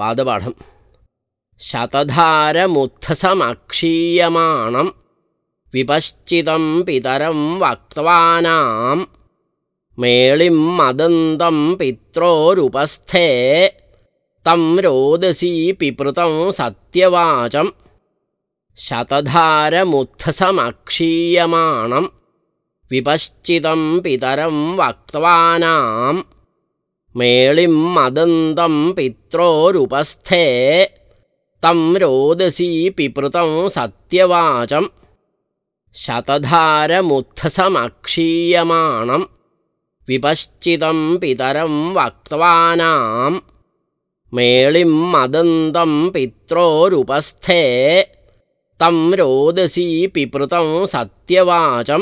पादपाठं शतधारमुत्थसमक्षीयमाणं विपश्चितं पितरं वक्त्वानां मेळिं मदन्तं पित्रोरुपस्थे तं रोदसी पिपृतं सत्यवाचं। शतधारमुत्थसमक्षीयमाणं विपश्चितं पितरं वक्त्वानां मेळिं मदन्तं पित्रोरुपस्थे तं रोदसी पिपृतं सत्यवाचं शतधारमुत्थसमक्षीयमाणं विपश्चितं पितरं वक्त्वानां मेळिं मदन्तं पित्रोरुपस्थे तं रोदसी पिपृतं सत्यवाचं